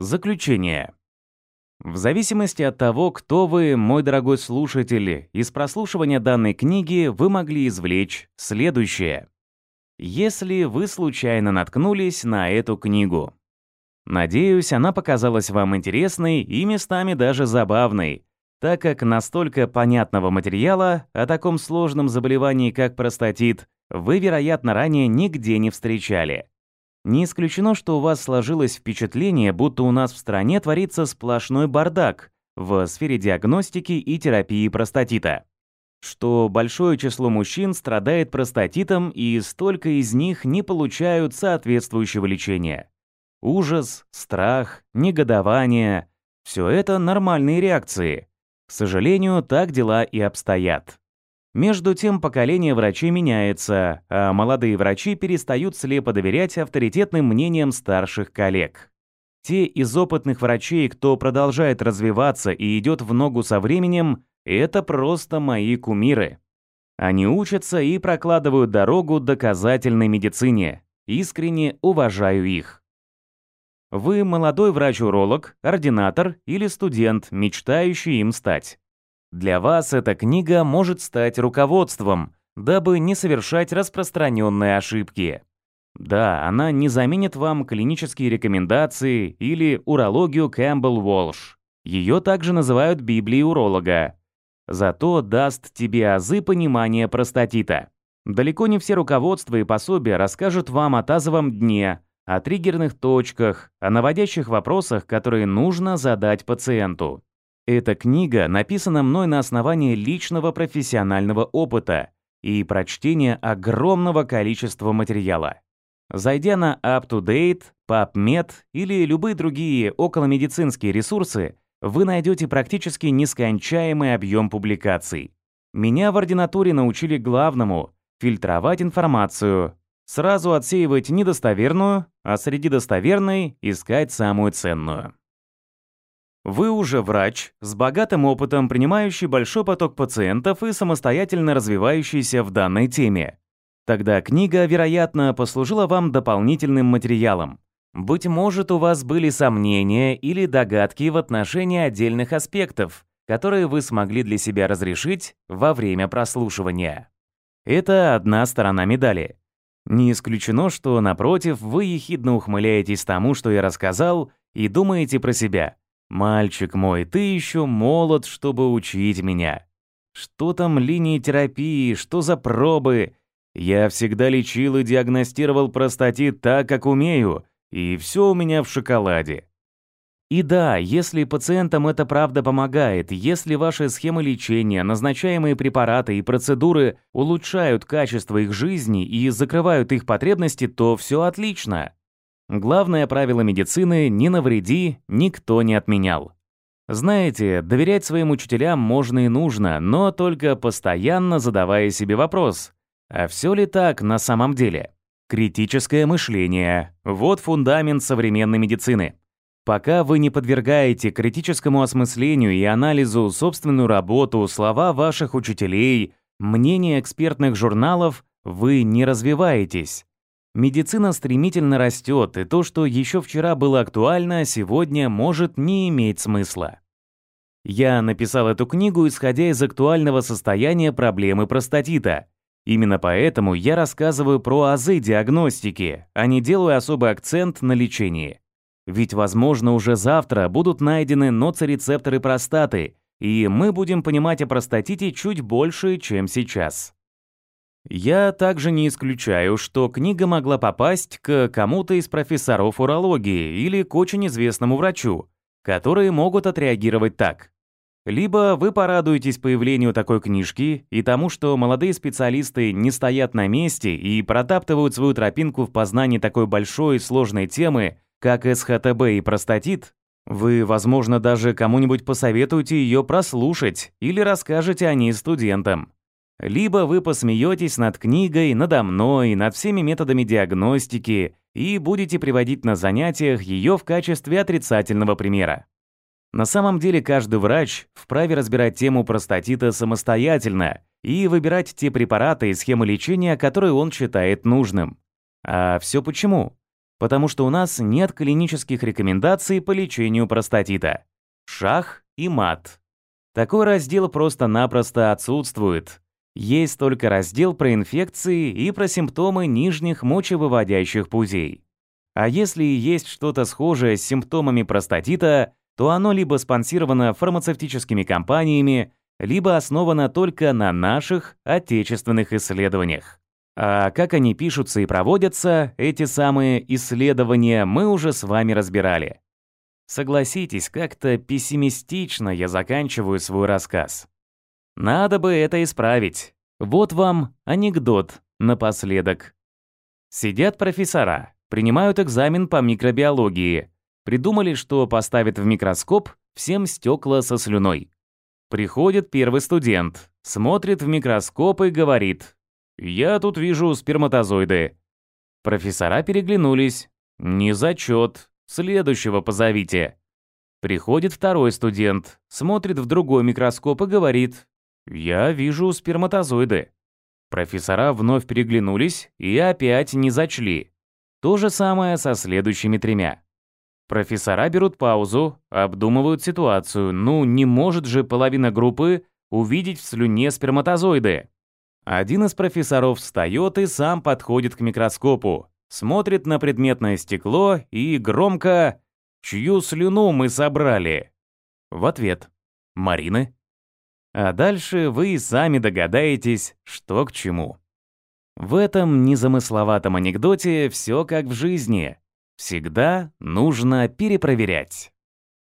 Заключение. В зависимости от того, кто вы, мой дорогой слушатель, из прослушивания данной книги вы могли извлечь следующее. Если вы случайно наткнулись на эту книгу. Надеюсь, она показалась вам интересной и местами даже забавной, так как настолько понятного материала о таком сложном заболевании, как простатит, вы, вероятно, ранее нигде не встречали. Не исключено, что у вас сложилось впечатление, будто у нас в стране творится сплошной бардак в сфере диагностики и терапии простатита. Что большое число мужчин страдает простатитом и столько из них не получают соответствующего лечения. Ужас, страх, негодование — все это нормальные реакции. К сожалению, так дела и обстоят. Между тем поколение врачей меняется, а молодые врачи перестают слепо доверять авторитетным мнениям старших коллег. Те из опытных врачей, кто продолжает развиваться и идет в ногу со временем, это просто мои кумиры. Они учатся и прокладывают дорогу доказательной медицине. Искренне уважаю их. Вы молодой врач-уролог, ординатор или студент, мечтающий им стать. Для вас эта книга может стать руководством, дабы не совершать распространенные ошибки. Да, она не заменит вам клинические рекомендации или урологию Кэмпбелл Уолш. Ее также называют Библией уролога. Зато даст тебе азы понимания простатита. Далеко не все руководства и пособия расскажут вам о тазовом дне, о триггерных точках, о наводящих вопросах, которые нужно задать пациенту. Эта книга написана мной на основании личного профессионального опыта и прочтения огромного количества материала. Зайдя на UpToDate, PubMed или любые другие околомедицинские ресурсы, вы найдете практически нескончаемый объем публикаций. Меня в ординатуре научили главному — фильтровать информацию, сразу отсеивать недостоверную, а среди достоверной — искать самую ценную. Вы уже врач, с богатым опытом, принимающий большой поток пациентов и самостоятельно развивающийся в данной теме. Тогда книга, вероятно, послужила вам дополнительным материалом. Быть может, у вас были сомнения или догадки в отношении отдельных аспектов, которые вы смогли для себя разрешить во время прослушивания. Это одна сторона медали. Не исключено, что, напротив, вы ехидно ухмыляетесь тому, что я рассказал, и думаете про себя – «Мальчик мой, ты еще молод, чтобы учить меня. Что там линии терапии, что за пробы? Я всегда лечил и диагностировал простатит так, как умею, и все у меня в шоколаде». И да, если пациентам это правда помогает, если ваши схемы лечения, назначаемые препараты и процедуры улучшают качество их жизни и закрывают их потребности, то все отлично. Главное правило медицины «не навреди» никто не отменял. Знаете, доверять своим учителям можно и нужно, но только постоянно задавая себе вопрос, а все ли так на самом деле? Критическое мышление – вот фундамент современной медицины. Пока вы не подвергаете критическому осмыслению и анализу собственную работу, слова ваших учителей, мнения экспертных журналов, вы не развиваетесь. Медицина стремительно растет, и то, что еще вчера было актуально, сегодня может не иметь смысла. Я написал эту книгу, исходя из актуального состояния проблемы простатита. Именно поэтому я рассказываю про азы диагностики, а не делаю особый акцент на лечении. Ведь, возможно, уже завтра будут найдены ноцерецепторы простаты, и мы будем понимать о простатите чуть больше, чем сейчас. Я также не исключаю, что книга могла попасть к кому-то из профессоров урологии или к очень известному врачу, которые могут отреагировать так. Либо вы порадуетесь появлению такой книжки и тому, что молодые специалисты не стоят на месте и протаптывают свою тропинку в познании такой большой и сложной темы, как СХТБ и простатит, вы, возможно, даже кому-нибудь посоветуете ее прослушать или расскажете о ней студентам. Либо вы посмеетесь над книгой, надо мной, над всеми методами диагностики и будете приводить на занятиях ее в качестве отрицательного примера. На самом деле каждый врач вправе разбирать тему простатита самостоятельно и выбирать те препараты и схемы лечения, которые он считает нужным. А все почему? потому что у нас нет клинических рекомендаций по лечению простатита. Шах и мат. Такой раздел просто-напросто отсутствует. Есть только раздел про инфекции и про симптомы нижних мочевыводящих путей. А если есть что-то схожее с симптомами простатита, то оно либо спонсировано фармацевтическими компаниями, либо основано только на наших отечественных исследованиях. А как они пишутся и проводятся, эти самые исследования, мы уже с вами разбирали. Согласитесь, как-то пессимистично я заканчиваю свой рассказ. Надо бы это исправить. Вот вам анекдот напоследок. Сидят профессора, принимают экзамен по микробиологии. Придумали, что поставят в микроскоп всем стекла со слюной. Приходит первый студент, смотрит в микроскоп и говорит «Я тут вижу сперматозоиды». Профессора переглянулись. «Не зачет. Следующего позовите». Приходит второй студент, смотрит в другой микроскоп и говорит «Я вижу сперматозоиды». Профессора вновь переглянулись и опять не зачли. То же самое со следующими тремя. Профессора берут паузу, обдумывают ситуацию. Ну, не может же половина группы увидеть в слюне сперматозоиды. Один из профессоров встает и сам подходит к микроскопу, смотрит на предметное стекло и громко «Чью слюну мы собрали?» В ответ «Марины». А дальше вы и сами догадаетесь, что к чему. В этом незамысловатом анекдоте все как в жизни. Всегда нужно перепроверять.